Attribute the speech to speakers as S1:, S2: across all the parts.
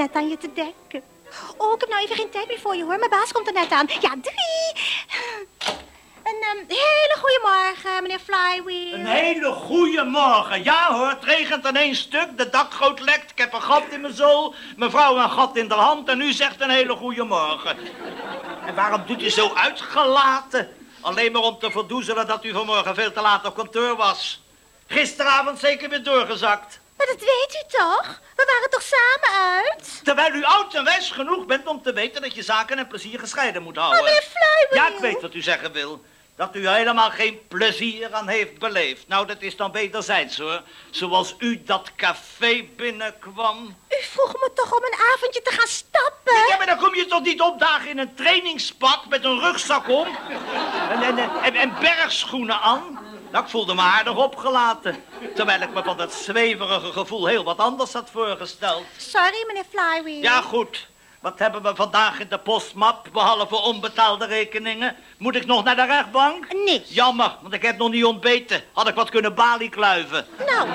S1: net aan je te denken. Oh, ik heb nou even geen tijd meer voor je, hoor. Mijn baas komt er net aan. Ja, drie. Een um, hele goede morgen, meneer Flywheel.
S2: Een hele goede morgen. Ja hoor, het regent aan één stuk, de dakgoot lekt, ik heb een gat in mijn zool, mevrouw een gat in de hand en u zegt een hele goede morgen. En waarom doet u zo uitgelaten? Alleen maar om te verdoezelen dat u vanmorgen veel te laat op kantoor was. Gisteravond zeker weer doorgezakt.
S1: Maar dat weet u toch? We waren toch samen uit?
S2: Terwijl u oud en wijs genoeg bent om te weten dat je zaken en plezier gescheiden moet houden.
S1: Oh, meneer.
S2: Ja, ik weet wat u zeggen wil. Dat u helemaal geen plezier aan heeft beleefd. Nou, dat is dan wederzijds hoor. Zoals u dat café binnenkwam.
S1: U vroeg me toch om een avondje te gaan stappen?
S2: Ja, maar dan kom je toch niet opdagen in een trainingspak met een rugzak om en, en, en, en bergschoenen aan? Nou, ik voelde me aardig opgelaten. Terwijl ik me van dat zweverige gevoel heel wat anders had voorgesteld.
S1: Sorry, meneer Flywheel.
S2: Ja, goed. Wat hebben we vandaag in de postmap, behalve onbetaalde rekeningen? Moet ik nog naar de rechtbank?
S1: Nee.
S2: Jammer, want ik heb nog niet ontbeten. Had ik wat kunnen baliekluiven.
S1: Nou,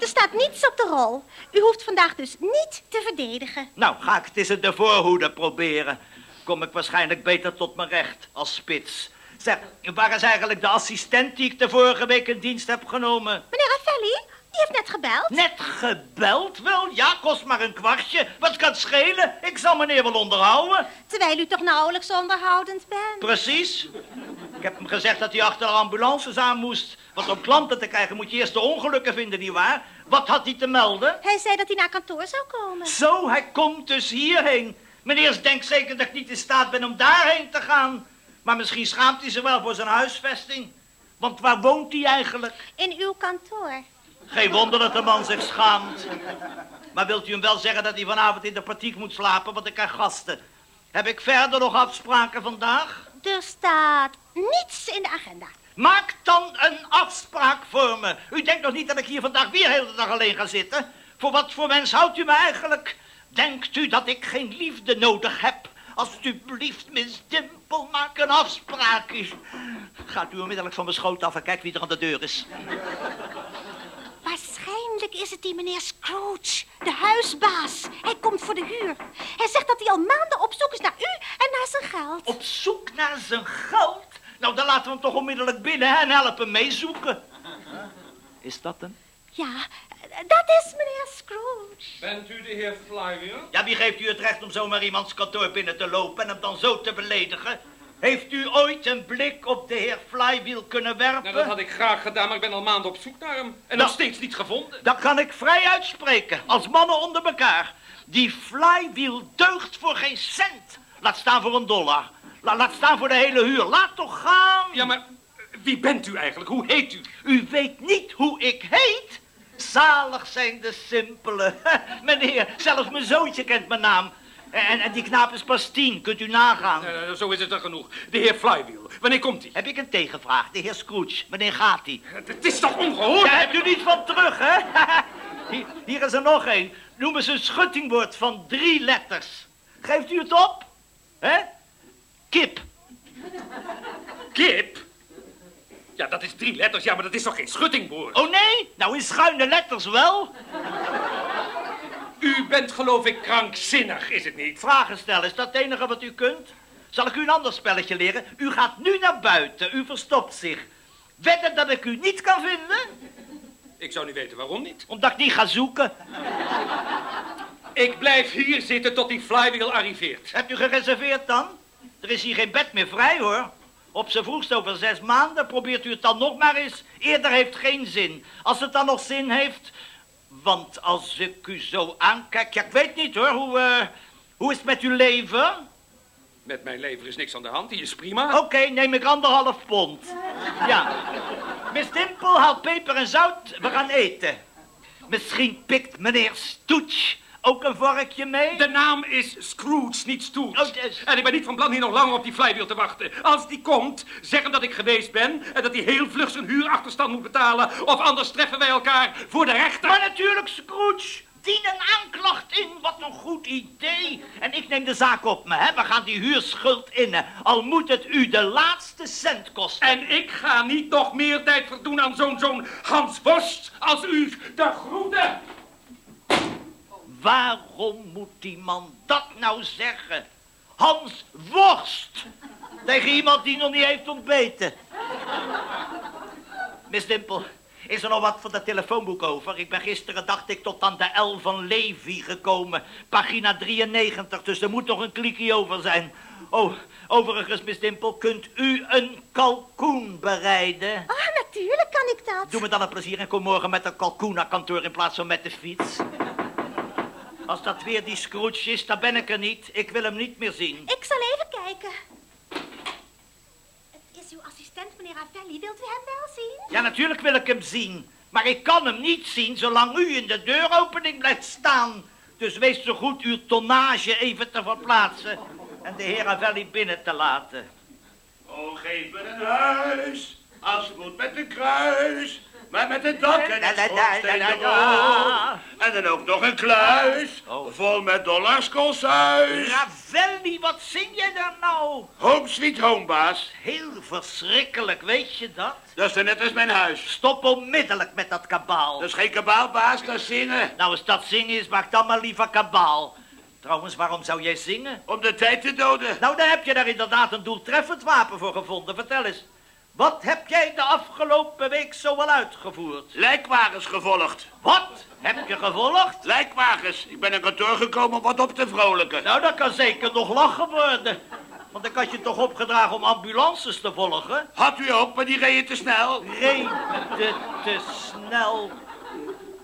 S1: er staat niets op de rol. U hoeft vandaag dus niet te verdedigen.
S2: Nou, ga ik het eens in de voorhoede proberen. Kom ik waarschijnlijk beter tot mijn recht als spits. Zeg, waar is eigenlijk de assistent die ik de vorige week in dienst heb genomen?
S1: Meneer Raffelli, die heeft net gebeld.
S2: Net gebeld? Wel, ja, kost maar een kwartje. Wat kan het schelen? Ik zal meneer wel onderhouden.
S1: Terwijl u toch nauwelijks onderhoudend bent.
S2: Precies. Ik heb hem gezegd dat hij achter de ambulances aan moest. Want om klanten te krijgen moet je eerst de ongelukken vinden, nietwaar? Wat had hij te melden?
S1: Hij zei dat hij naar kantoor zou komen.
S2: Zo, hij komt dus hierheen. Meneer denkt zeker dat ik niet in staat ben om daarheen te gaan. Maar misschien schaamt hij zich wel voor zijn huisvesting. Want waar woont hij eigenlijk?
S1: In uw kantoor.
S2: Geen wonder dat de man zich schaamt. Maar wilt u hem wel zeggen dat hij vanavond in de partiek moet slapen, want ik krijg gasten. Heb ik verder nog afspraken vandaag?
S1: Er staat niets in de agenda.
S2: Maak dan een afspraak voor me. U denkt nog niet dat ik hier vandaag weer heel de dag alleen ga zitten? Voor wat voor mens houdt u me eigenlijk? Denkt u dat ik geen liefde nodig heb? Alsjeblieft, Miss Dimple, maak een afspraak. Gaat u onmiddellijk van mijn schoot af en kijk wie er aan de deur is.
S1: Waarschijnlijk is het die meneer Scrooge, de huisbaas. Hij komt voor de huur. Hij zegt dat hij al maanden op zoek is naar u en naar zijn geld.
S2: Op zoek naar zijn geld? Nou, dan laten we hem toch onmiddellijk binnen en helpen meezoeken. Is dat hem?
S1: Ja, dat is meneer Scrooge.
S3: Bent u de heer Flywheel?
S2: Ja, wie geeft u het recht om zomaar iemands kantoor binnen te lopen en hem dan zo te beledigen? Heeft u ooit een blik op de heer Flywheel kunnen werpen?
S3: Nou, dat had ik graag gedaan, maar ik ben al maanden op zoek naar hem. En
S2: Nou.
S3: nog steeds niet gevonden.
S2: Dat kan ik vrij uitspreken, als mannen onder elkaar. Die Flywheel deugt voor geen cent. Laat staan voor een dollar. La- laat staan voor de hele huur. Laat toch gaan.
S3: Ja, maar eh, wie bent u eigenlijk? Hoe heet u?
S2: U weet niet hoe ik heet? Zalig zijn de simpele. Meneer, zelfs mijn zoontje kent mijn naam. En, en die knaap is pas tien, kunt u nagaan.
S3: Eh, zo is het er genoeg. De heer Flywheel. Wanneer komt hij?
S2: Heb ik een tegenvraag, de heer Scrooge. Wanneer gaat hij?
S3: Het is toch ongehoord?
S2: Daar hebt u niet van terug, hè? hier, hier is er nog één. Noem eens een schuttingwoord van drie letters. Geeft u het op? Hè? Kip.
S3: Kip? Ja, dat is drie letters. Ja, maar dat is toch geen schuttingwoord?
S2: Oh nee? Nou in schuine letters wel.
S3: U bent geloof ik krankzinnig, is het niet?
S2: Vragen stellen, is dat het enige wat u kunt? Zal ik u een ander spelletje leren? U gaat nu naar buiten, u verstopt zich. Wedden dat ik u niet kan vinden?
S3: Ik zou niet weten waarom niet.
S2: Omdat ik niet ga zoeken.
S3: Ik blijf hier zitten tot die Flywheel arriveert.
S2: Hebt u gereserveerd dan? Er is hier geen bed meer vrij, hoor. Op z'n vroegst over zes maanden probeert u het dan nog maar eens. Eerder heeft geen zin. Als het dan nog zin heeft... Want als ik u zo aankijk... Ja, ik weet niet, hoor. Hoe, eh, hoe is het met uw leven?
S3: Met mijn lever is niks aan de hand. Die is prima.
S2: Oké, neem ik anderhalf pond. Ja. Miss Dimple haalt peper en zout. We gaan eten. Misschien pikt meneer Stooch ook een vorkje mee?
S3: De naam is Scrooge, niet Stooge.
S2: Oh, dus-
S3: En ik ben niet van plan hier nog langer op die flywheel te wachten. Als die komt, zeg hem dat ik geweest ben... en dat hij heel vlug zijn huurachterstand moet betalen... of anders treffen wij elkaar voor de rechter.
S2: Maar natuurlijk, Scrooge. dien een aanklacht in. Wat een goed idee. En ik neem de zaak op me, hè. We gaan die huurschuld innen. Al moet het u de laatste cent kosten.
S3: En ik ga niet nog meer tijd verdoen aan zo'n zo'n Hans Worst als u. De groeten.
S2: Waarom moet die man dat nou zeggen? Hans Worst. Tegen iemand die nog niet heeft ontbeten. Miss Dimpel, is er nog wat van dat telefoonboek over? Ik ben gisteren, dacht ik, tot aan de L van Levi gekomen. Pagina 93, dus er moet nog een klikje over zijn. Oh, overigens, Miss Dimpel, kunt u een kalkoen bereiden?
S1: Ah, natuurlijk kan ik dat.
S2: Doe me dan een plezier en kom morgen met een kalkoen naar kantoor in plaats van met de fiets. Als dat weer die Scrooge is, dan ben ik er niet. Ik wil hem niet meer zien.
S1: Ik zal even kijken. Het is uw assistent, meneer Ravelli. Wilt u hem wel zien?
S2: Ja, natuurlijk wil ik hem zien. Maar ik kan hem niet zien zolang u in de deuropening blijft staan. Dus wees zo goed uw tonnage even te verplaatsen. En de heer Ravelli binnen te laten.
S4: Oh, geef me een huis. Als het moet met een kruis. Maar met een dak en een schoorsteen. En dan ook nog een kluis.
S2: Oh.
S4: Vol met dollars kolsuis.
S2: Ravelli, wat zing jij daar nou?
S4: Home sweet home, baas.
S2: Heel verschrikkelijk, weet je dat?
S4: Dat is dan net als mijn huis.
S2: Stop onmiddellijk met dat kabaal.
S4: Dat is geen kabaal, baas, dat is zingen.
S2: Nou, als dat zingen is, maak dan maar liever kabaal. Trouwens, waarom zou jij zingen?
S4: Om de tijd te doden.
S2: Nou, daar heb je daar inderdaad een doeltreffend wapen voor gevonden. Vertel eens, wat heb jij de afgelopen week zoal uitgevoerd?
S4: Lijkwagens gevolgd.
S2: Wat heb je gevolgd?
S4: Lijkwagens. Ik ben naar kantoor gekomen om wat op te vrolijken.
S2: Nou, dat kan zeker nog lachen worden. Want ik had je toch opgedragen om ambulances te volgen?
S4: Had u ook, maar die reden te snel.
S2: Reden te snel.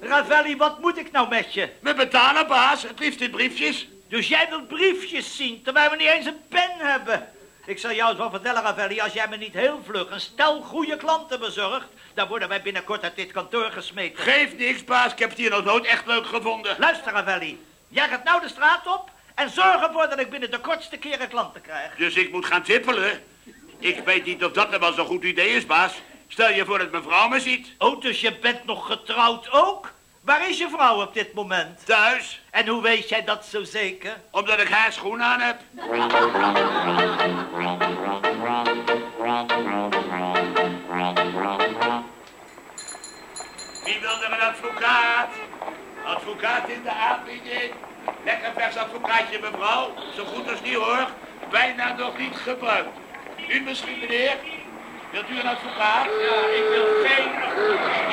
S2: Ravelli, wat moet ik nou met je?
S4: Me betalen, baas. Het liefst in briefjes.
S2: Dus jij wilt briefjes zien, terwijl we niet eens een pen hebben. Ik zal jou eens wel vertellen, Ravelli, als jij me niet heel vlug een stel goede klanten bezorgt, dan worden wij binnenkort uit dit kantoor gesmeten.
S4: Geef niks, baas. Ik heb het hier nog nooit echt leuk gevonden.
S2: Luister, Ravelli. Jij gaat nou de straat op en zorg ervoor dat ik binnen de kortste keren klanten krijg.
S4: Dus ik moet gaan tippelen. Ik weet niet of dat nou wel zo'n goed idee is, baas. Stel je voor dat mevrouw me ziet.
S2: Oh, dus je bent nog getrouwd ook? Waar is je vrouw op dit moment?
S4: Thuis.
S2: En hoe weet jij dat zo zeker?
S4: Omdat ik haar schoen aan heb. Wie wil er een advocaat? Advocaat in de aanbieding. Lekker vers advocaatje, mevrouw. Zo goed als niet hoor. Bijna nog niet gebruikt. U misschien, meneer? Wilt u een advocaat?
S3: Ja, ik wil geen...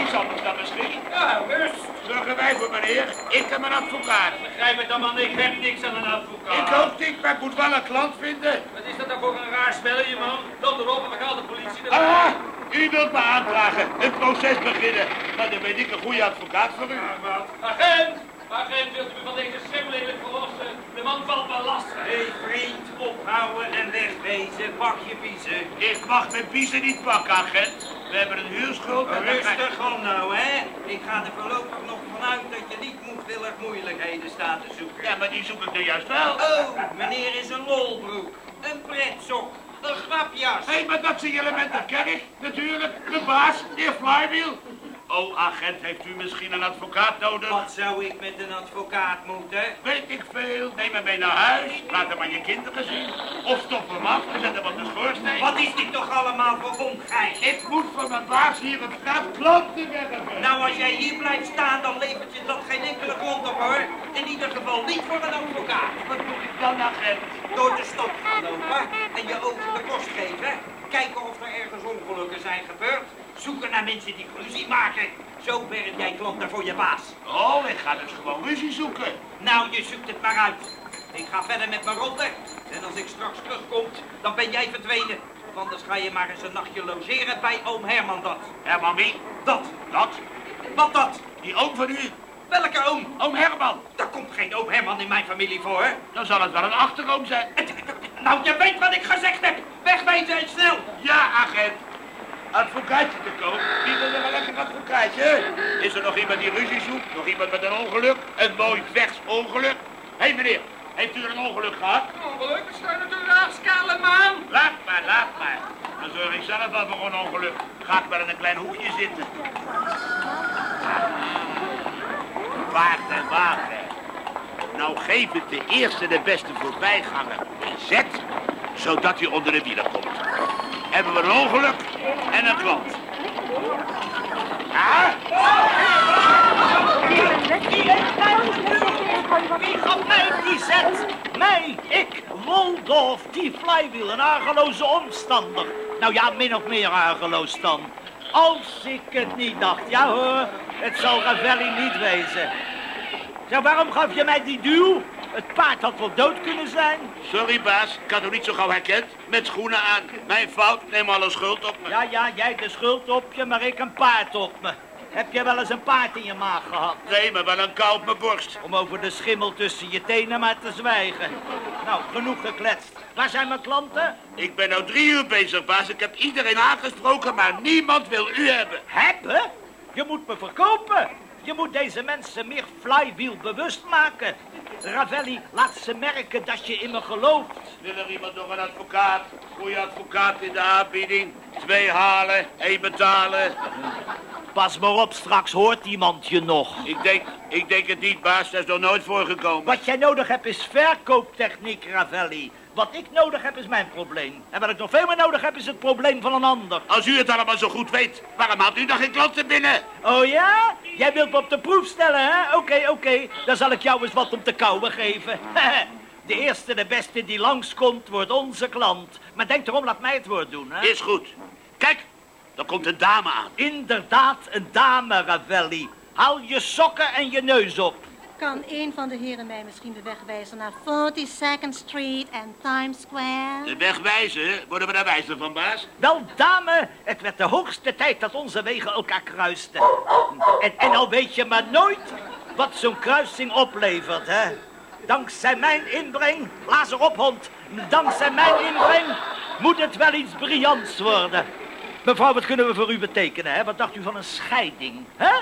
S4: Iets anders dan misschien.
S3: Ja, rust.
S4: Zorgen wij voor meneer. Ik heb een advocaat.
S3: Begrijp het dan, man. Ik heb niks aan een advocaat.
S4: Ik ook niet, maar ik moet wel een klant vinden.
S3: Wat is dat dan voor een raar spelletje, man? Loop erop en we gaan de politie.
S4: Ah, u wilt me aandragen, het proces beginnen. Nou, dan ben ik een goede advocaat voor u.
S3: Ja? Agent! Agent, wilt u me van deze schimmeling verlossen? De man valt me lastig.
S5: Hé hey, vriend, ophouden en wegwezen. Pak je biezen.
S4: Ik mag mijn biezen niet pakken, agent. We hebben een huurschuld. en
S5: Rustig om nou, hè. Ik ga er voorlopig nog vanuit dat je niet moedwillig moeilijkheden staat te zoeken.
S4: Ja, maar die zoek ik er juist wel.
S5: Oh, meneer is een lolbroek. Een pretsok. Een grapjas.
S4: Hé, maar dat zijn jullie met de kerk, natuurlijk. De baas, de heer Flywheel. Oh, agent, heeft u misschien een advocaat nodig?
S5: Wat zou ik met een advocaat moeten?
S4: Weet ik veel. Neem hem mee naar huis. Laat hem aan je kinderen zien. Of stop hem af en zet hem op de schoorsteen.
S5: Wat is dit toch allemaal voor omgrijs?
S4: Ik moet van mijn baas hier op straat klanten werven.
S5: Nou, als jij hier blijft staan, dan levert je dat geen enkele grond op, hoor. In ieder geval niet voor een advocaat.
S4: Wat moet ik dan, agent?
S5: Door de stad gaan lopen en je ogen de kost geven. Kijken of er ergens ongelukken zijn gebeurd. Zoeken naar mensen die ruzie maken. Zo werf jij klanten voor je baas.
S4: Oh, ik ga dus gewoon ruzie zoeken.
S5: Nou, je zoekt het maar uit. Ik ga verder met mijn rotte. En als ik straks terugkom, dan ben jij verdwenen. Want anders ga je maar eens een nachtje logeren bij oom Herman dat.
S4: Herman wie?
S5: Dat.
S4: Dat?
S5: Wat dat?
S4: Die oom van u?
S5: Welke oom?
S4: Oom Herman.
S5: Daar komt geen oom Herman in mijn familie voor.
S4: Dan zal het wel een achteroom zijn.
S5: Nou, je weet wat ik gezegd heb. Wegwezen en snel.
S4: Ja, agent. Advocaatje te koop. Wie wil er een lekker advocaatje? Is er nog iemand die ruzie zoekt? Nog iemand met een ongeluk? Een mooi vers ongeluk? Hé hey, meneer, heeft u een ongeluk gehad?
S3: Ongeluk, we staan natuurlijk raakskale maan.
S4: Laat maar, laat maar. Dan zorg ik zelf wel voor een ongeluk. Ga ik wel in een klein hoekje zitten. paard en wagen. Nou geef het de eerste de beste voorbijganger een zet, zodat hij onder de wielen komt. Hebben we een ongeluk en een klant.
S2: Wie gaf mij die zet? Mij, ik, Woldorf, die flywheel, een argeloze omstander. Nou ja, min of meer argeloos dan. Als ik het niet dacht, ja hoor, het zal Ravelli niet wezen. Zeg, waarom gaf je mij die duw? Het paard had wel dood kunnen zijn.
S4: sorry baas, ik had hem niet zo gauw herkend. Met schoenen aan. Mijn fout, neem alle schuld op me.
S2: Ja, ja, jij de schuld op je, maar ik een paard op me. Heb je wel eens een paard in je maag gehad?
S4: Nee, maar wel een kou op mijn borst.
S2: Om over de schimmel tussen je tenen maar te zwijgen. Nou, genoeg gekletst. Waar zijn mijn klanten?
S4: Ik ben nou drie uur bezig, baas. Ik heb iedereen aangesproken, maar niemand wil u hebben.
S2: Hebben? Je moet me verkopen. Je moet deze mensen meer flywheel bewust maken. Ravelli, laat ze merken dat je in me gelooft.
S4: Wil er iemand nog een advocaat? Goeie advocaat in de aanbieding. Twee halen, één betalen.
S2: Pas maar op, straks hoort iemand je nog.
S4: Ik denk, ik denk het niet, baas. Dat is nog nooit voorgekomen.
S2: Wat jij nodig hebt is verkooptechniek, Ravelli. Wat ik nodig heb is mijn probleem. En wat ik nog veel meer nodig heb is het probleem van een ander.
S4: Als u het allemaal zo goed weet, waarom haalt u dan geen klanten binnen?
S2: Oh ja? Jij wilt me op de proef stellen, hè? Oké, oké. Dan zal ik jou eens wat om te kauwen geven. De eerste, de beste die langskomt, wordt onze klant. Maar denk erom, laat mij het woord doen, hè?
S4: Is goed. Kijk, er komt een dame aan.
S2: Inderdaad, een dame, Ravelli. Haal je sokken en je neus op.
S1: Kan een van de heren mij misschien de weg wijzen naar 42nd Street en Times Square?
S4: De weg wijzen, worden we daar wijzer van, baas?
S2: Wel, dame, het werd de hoogste tijd dat onze wegen elkaar kruisten. En, en al weet je maar nooit wat zo'n kruising oplevert, hè? Dankzij mijn inbreng, blaas erop, hond. Dankzij mijn inbreng moet het wel iets briljants worden. Mevrouw, wat kunnen we voor u betekenen, hè? Wat dacht u van een scheiding, hè?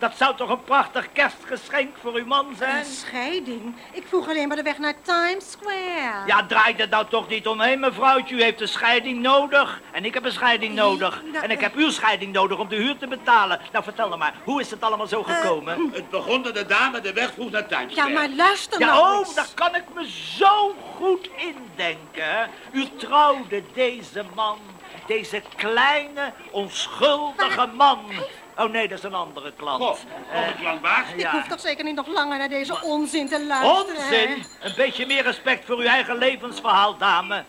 S2: Dat zou toch een prachtig kerstgeschenk voor uw man zijn?
S1: Een scheiding? Ik vroeg alleen maar de weg naar Times Square.
S2: Ja, draai er nou toch niet omheen, mevrouwtje. U heeft een scheiding nodig. En ik heb een scheiding nodig.
S1: nou,
S2: En ik heb uw scheiding nodig om de huur te betalen. Nou, vertel dan maar, hoe is het allemaal zo gekomen?
S4: Het begon dat de dame de weg vroeg naar Times
S1: Ja,
S4: Square.
S1: maar luister
S2: Ja,
S1: nou
S2: oh,
S1: eens.
S2: daar kan ik me zo goed indenken. U trouwde deze man, deze kleine, onschuldige man. Oh nee, dat is een andere klant.
S4: Goh, een klant, baas.
S1: Ik
S2: ja.
S1: hoef toch zeker niet nog langer naar deze onzin te luisteren. hè?
S2: Onzin! Een beetje meer respect voor uw eigen levensverhaal, dame.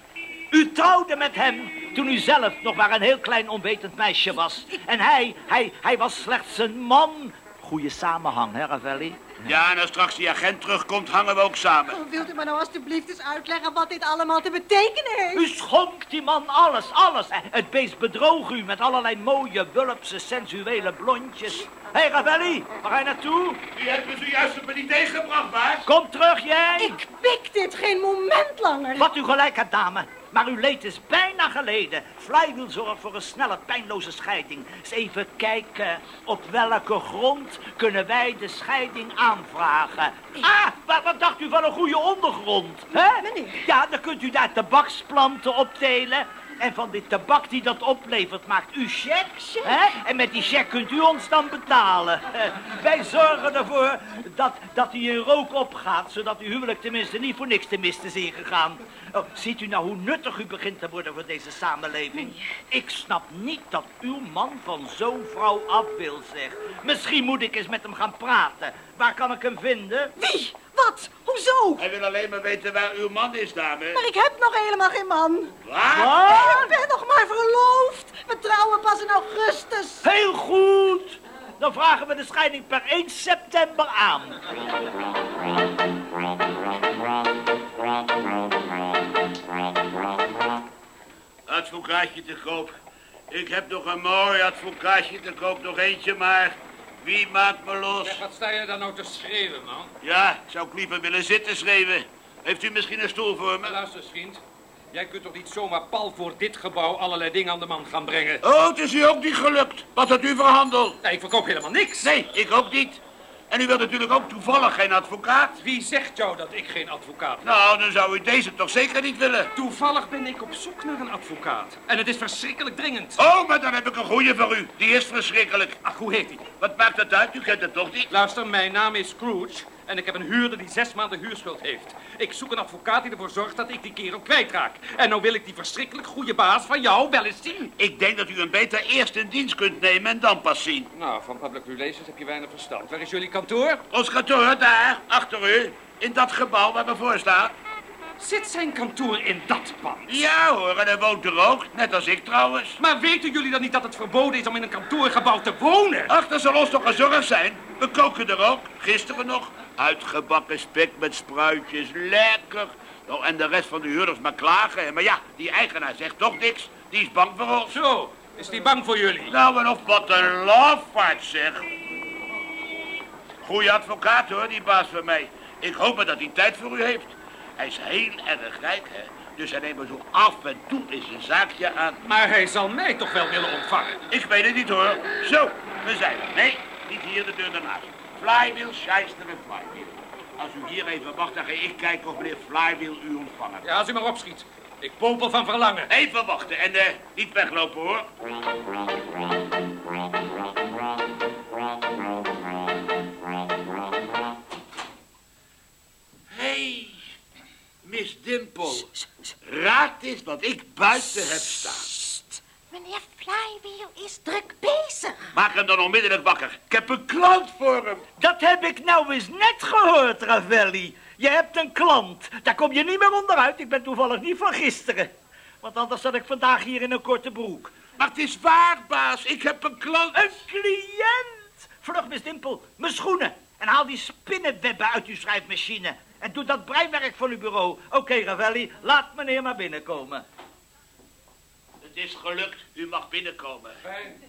S2: U trouwde met hem toen u zelf nog maar een heel klein onwetend meisje was. En hij, hij, hij was slechts een man. Goeie samenhang, hè, Ravelli?
S4: Ja, en als straks die agent terugkomt, hangen we ook samen.
S1: Oh, wilt u me nou alstublieft eens uitleggen wat dit allemaal te betekenen heeft?
S2: U schonk die man alles, alles. Het beest bedroog u met allerlei mooie, wulpse, sensuele blondjes. Hé, hey, Ravelli, waar ga je naartoe?
S4: U hebt me zojuist op een idee gebracht, baas.
S2: Kom terug, jij!
S1: Ik pik dit geen moment langer.
S2: Wat u gelijk hebt, dame. Maar uw leed is bijna geleden. Flywheel zorgt voor een snelle, pijnloze scheiding. Eens even kijken, op welke grond kunnen wij de scheiding aanvragen? Ah, wat, wat dacht u van een goede ondergrond? Hè?
S1: Meneer.
S2: Ja, dan kunt u daar tabaksplanten optelen. En van die tabak die dat oplevert, maakt u cheque. Hè? En met die cheque kunt u ons dan betalen. Wij zorgen ervoor dat, dat u in rook opgaat, zodat uw huwelijk tenminste niet voor niks te mist is ingegaan. Oh, ziet u nou hoe nuttig u begint te worden voor deze samenleving? Ik snap niet dat uw man van zo'n vrouw af wil, zeg. Misschien moet ik eens met hem gaan praten. Waar kan ik hem vinden?
S1: Wie? Wat? Hoezo?
S4: Hij wil alleen maar weten waar uw man is, dame.
S1: Maar ik heb nog helemaal geen man.
S4: Wat?
S2: Wat?
S1: Ik ben nog maar verloofd. We trouwen pas in augustus.
S2: Heel goed. Dan vragen we de scheiding per 1 september aan.
S4: Advocaatje te koop. Ik heb nog een mooi advocaatje te koop, nog eentje maar. Wie maakt me los?
S3: Zeg, wat sta je daar nou te schreeuwen, man?
S4: Ja, zou ik liever willen zitten schreeuwen. Heeft u misschien een stoel voor me?
S3: luister eens, vriend. Jij kunt toch niet zomaar pal voor dit gebouw allerlei dingen aan de man gaan brengen?
S4: Oh, het is u ook niet gelukt. Wat had u verhandeld?
S3: Nee, ik verkoop helemaal niks.
S4: Nee, ik ook niet. En u wilt natuurlijk ook toevallig geen advocaat.
S3: Wie zegt jou dat ik geen advocaat heb?
S4: Nou, dan zou u deze toch zeker niet willen.
S3: Toevallig ben ik op zoek naar een advocaat. En het is verschrikkelijk dringend.
S4: Oh, maar dan heb ik een goeie voor u. Die is verschrikkelijk.
S3: Ach, hoe heet hij?
S4: Wat maakt het uit? U kent het toch niet?
S3: Luister, mijn naam is Scrooge. En ik heb een huurder die zes maanden huurschuld heeft. Ik zoek een advocaat die ervoor zorgt dat ik die kerel kwijtraak. En nou wil ik die verschrikkelijk goede baas van jou wel eens zien.
S4: Ik denk dat u hem beter eerst in dienst kunt nemen en dan pas zien.
S3: Nou, van public relations heb je weinig verstand. Waar is jullie kantoor?
S4: Ons kantoor, daar, achter u. In dat gebouw waar we voor staan.
S3: Zit zijn kantoor in dat pand?
S4: Ja hoor, en hij woont er ook. Net als ik trouwens.
S3: Maar weten jullie dan niet dat het verboden is om in een kantoorgebouw te wonen?
S4: Ach, dat zal ons toch een zorg zijn. We koken er ook. Gisteren nog. Uitgebakken spek met spruitjes. Lekker. Oh, en de rest van de huurders maar klagen. Maar ja, die eigenaar zegt toch niks. Die is bang voor ons.
S3: Zo, is die bang voor jullie?
S4: Nou, en of wat een lafaard zeg. Goeie advocaat hoor, die baas van mij. Ik hoop maar dat hij tijd voor u heeft. Hij is heel erg rijk, hè. Dus hij neemt me zo af en toe eens een zaakje aan.
S3: Maar hij zal mij toch wel willen ontvangen?
S4: Ik weet het niet hoor. Zo, we zijn er. Nee, niet hier de deur daarnaast. Flywheel, Scheister en Flywheel. Als u hier even wacht, dan ga ik kijken of meneer Flywheel u ontvangen.
S3: Ja, als u maar opschiet. Ik popel van verlangen.
S4: Even wachten en eh, niet weglopen hoor. Hey, Miss Dimple. Raad eens wat ik buiten heb staan.
S1: Meneer Flywheel is druk bezig.
S4: Maak hem dan onmiddellijk wakker. Ik heb een klant voor hem.
S2: Dat heb ik nou eens net gehoord, Ravelli. Je hebt een klant. Daar kom je niet meer onderuit. Ik ben toevallig niet van gisteren. Want anders zat ik vandaag hier in een korte broek.
S4: Maar het is waar, baas. Ik heb een klant.
S2: Een cliënt! Vlug, Miss Dimpel, mijn schoenen. En haal die spinnenwebben uit uw schrijfmachine. En doe dat breiwerk van uw bureau. Oké, Ravelli, laat meneer maar binnenkomen.
S4: Het is gelukt. U mag binnenkomen.
S3: Fijn.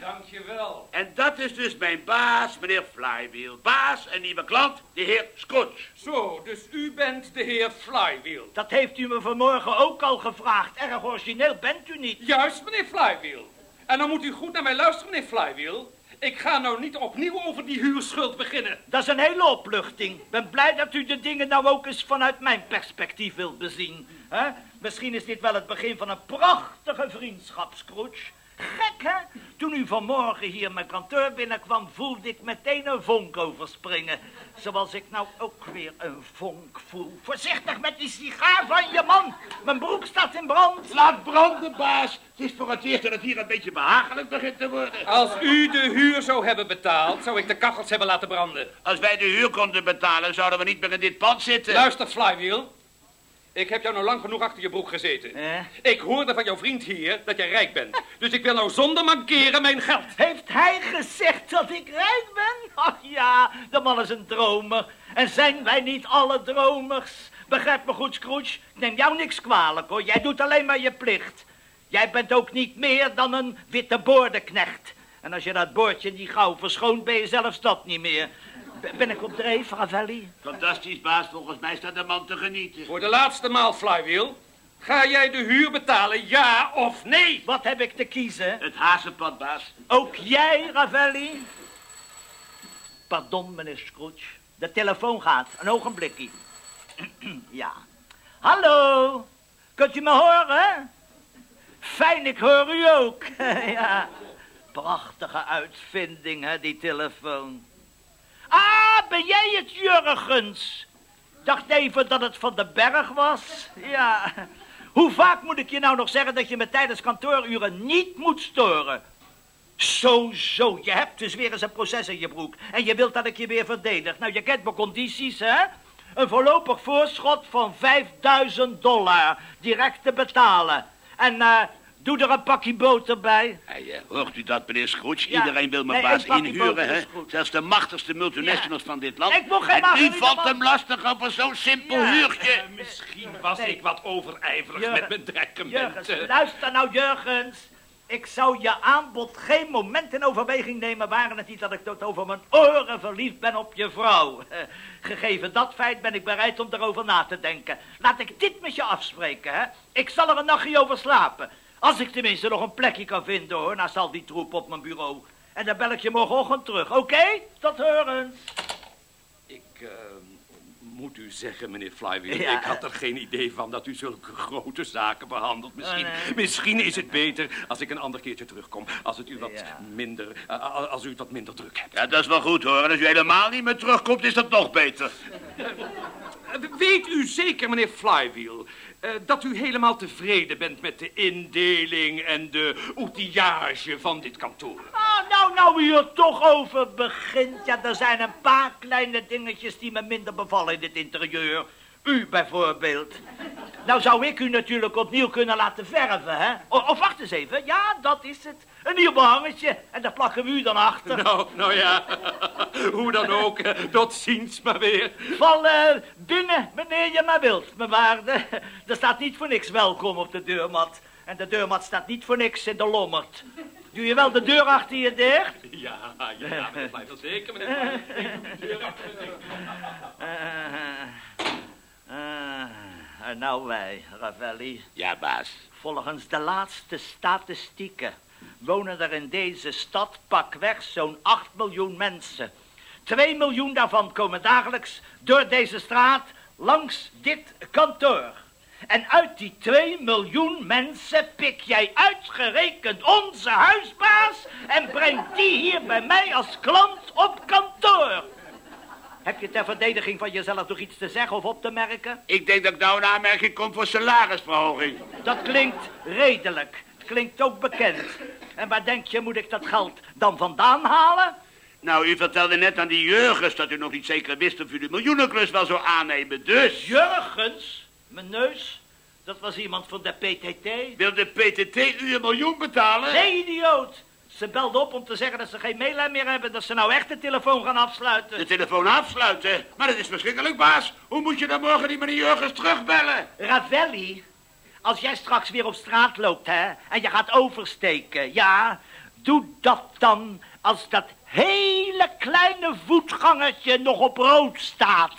S3: Dankjewel.
S4: En dat is dus mijn baas, meneer Flywheel. Baas en nieuwe klant, de heer Scrooge.
S3: Zo, dus u bent de heer Flywheel.
S2: Dat heeft u me vanmorgen ook al gevraagd. Erg origineel bent u niet.
S3: Juist, meneer Flywheel. En dan moet u goed naar mij luisteren, meneer Flywheel. Ik ga nou niet opnieuw over die huurschuld beginnen.
S2: Dat is een hele opluchting. Ben blij dat u de dingen nou ook eens vanuit mijn perspectief wilt bezien. hè? Misschien is dit wel het begin van een prachtige vriendschap, Scrooge. Gek, hè? Toen u vanmorgen hier mijn kantoor binnenkwam, voelde ik meteen een vonk overspringen. Zoals ik nou ook weer een vonk voel. Voorzichtig met die sigaar van je man. Mijn broek staat in brand.
S4: Laat branden, baas. Het is voor het eerst dat het hier een beetje behagelijk begint te worden.
S3: Als u de huur zou hebben betaald, zou ik de kachels hebben laten branden.
S4: Als wij de huur konden betalen, zouden we niet meer in dit pand zitten.
S3: Luister, Flywheel. Ik heb jou nou lang genoeg achter je broek gezeten.
S2: Eh?
S3: Ik hoorde van jouw vriend hier dat jij rijk bent. Dus ik wil nou zonder mankeren mijn geld.
S2: Heeft hij gezegd dat ik rijk ben? Ach ja, de man is een dromer. En zijn wij niet alle dromers? Begrijp me goed, Scrooge. Ik neem jou niks kwalijk, hoor. Jij doet alleen maar je plicht. Jij bent ook niet meer dan een witte boordenknecht. En als je dat boordje niet gauw verschoont, ben je zelfs dat niet meer. Ben ik op dreef, Ravelli?
S4: Fantastisch, baas. Volgens mij staat de man te genieten.
S3: Voor de laatste maal, Flywheel. Ga jij de huur betalen, ja of nee?
S2: Wat heb ik te kiezen?
S4: Het hazenpad, baas.
S2: Ook jij, Ravelli? Pardon, meneer Scrooge. De telefoon gaat. Een ogenblikje. ja. Hallo. Kunt u me horen? Fijn, ik hoor u ook. ja. Prachtige uitvinding, hè, die telefoon. Ben jij het, Jurgens? Dacht even dat het van de berg was. Ja. Hoe vaak moet ik je nou nog zeggen dat je me tijdens kantooruren niet moet storen? Zo, zo, je hebt dus weer eens een proces in je broek. En je wilt dat ik je weer verdedig. Nou, je kent mijn condities, hè? Een voorlopig voorschot van 5000 dollar. Direct te betalen. En eh, doe er een pakje boter bij.
S4: Hey, eh, hoort u dat, meneer Scrooge?
S2: Ja.
S4: Iedereen wil mijn
S2: Nee,
S4: baas inhuren, hè? Zelfs de machtigste multinationals van dit land.
S2: Ik moet geen
S4: en u valt hem lastig over zo'n simpel
S2: Ja.
S4: huurtje.
S3: Eh, misschien was
S2: Nee.
S3: ik wat overijverig
S2: Jurgen,
S3: met mijn
S2: Jurgens,
S3: dreigementen.
S2: luister nou, Jurgens. Ik zou je aanbod geen moment in overweging nemen... waren het niet dat ik tot over mijn oren verliefd ben op je vrouw. Gegeven dat feit ben ik bereid om erover na te denken. Laat ik dit met je afspreken, hè. Ik zal er een nachtje over slapen. Als ik tenminste nog een plekje kan vinden, hoor, naast al die troep op mijn bureau. En dan bel ik je morgenochtend terug, oké? Tot horens.
S3: Ik eh, moet u zeggen, meneer Flywheel,
S2: Ja.
S3: ik had er geen idee van dat u zulke grote zaken behandelt. Misschien,
S2: Oh, nee.
S3: misschien is het beter als ik een ander keertje terugkom. Als het u wat
S2: Ja.
S3: minder, eh, als u het wat minder druk hebt.
S4: Ja, dat is wel goed hoor. En als u helemaal niet meer terugkomt, is dat nog beter.
S3: Eh, Weet u zeker, meneer Flywheel, eh, dat u helemaal tevreden bent met de indeling en de outillage van dit kantoor?
S2: Ah, nou, nou u er toch over begint. Ja, er zijn een paar kleine dingetjes die me minder bevallen in dit interieur. U bijvoorbeeld. Nou zou ik u natuurlijk opnieuw kunnen laten verven, hè? O, of wacht eens even. Ja, dat is het. Een nieuw behangetje. En daar plakken we u dan achter.
S3: Nou, nou ja, hoe dan ook, eh, tot ziens maar weer.
S2: Val eh, binnen, wanneer je maar wilt, mijn waarde. Er staat niet voor niks welkom op de deurmat. En de deurmat staat niet voor niks in de lommerd. Doe je wel de deur achter je dicht?
S3: Ja, ja, ja meneer Flywheel, zeker, meneer Flywheel.
S2: Eh, eh, en nou wij, Ravelli.
S4: Ja, baas.
S2: Volgens de laatste statistieken wonen er in deze stad pakweg zo'n 8 miljoen mensen. 2 miljoen daarvan komen dagelijks door deze straat langs dit kantoor. En uit die 2 miljoen mensen pik jij uitgerekend onze huisbaas en brengt die hier bij mij als klant op kantoor. Heb je ter verdediging van jezelf nog iets te zeggen of op te merken?
S4: Ik denk dat ik nou een aanmerking komt voor salarisverhoging.
S2: Dat klinkt redelijk. Het klinkt ook bekend. En waar denk je, moet ik dat geld dan vandaan halen?
S4: Nou, u vertelde net aan die Jurgens dat u nog niet zeker wist of u de miljoenenklus wel zou aannemen. Dus
S2: Jurgens, mijn neus, dat was iemand van de PTT.
S4: wil de PTT u een miljoen betalen?
S2: Nee, idioot. Ze belde op om te zeggen dat ze geen meelijn meer hebben. Dat ze nou echt de telefoon gaan afsluiten.
S4: De telefoon afsluiten? Maar dat is verschrikkelijk, baas. Hoe moet je dan morgen die meneer Jurgens terugbellen?
S2: Ravelli, als jij straks weer op straat loopt, hè, en je gaat oversteken, ja, doe dat dan als dat hele kleine voetgangertje nog op rood staat.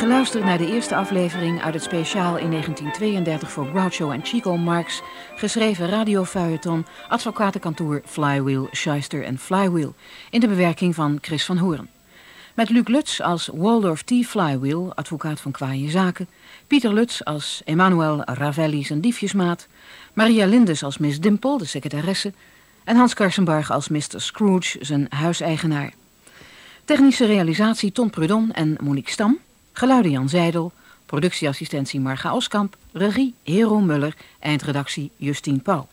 S6: Geluisterd naar de eerste aflevering uit het speciaal in 1932 voor Groucho en Chico Marx geschreven radiofeuilleton Advocatenkantoor Flywheel, Shyster en Flywheel in de bewerking van Chris van Hoorn. Met Luc Lutz als Waldorf T. Flywheel, advocaat van kwaaie zaken, Pieter Lutz als Emmanuel Ravelli zijn diefjesmaat, Maria Lindes als Miss Dimple, de secretaresse, en Hans Karsenbarg als Mr. Scrooge, zijn huiseigenaar. Technische realisatie Ton Prudon en Monique Stam. Geluiden Jan Zijdel. Productieassistentie Marga Oskamp. Regie Hero Muller. Eindredactie Justine Pauw.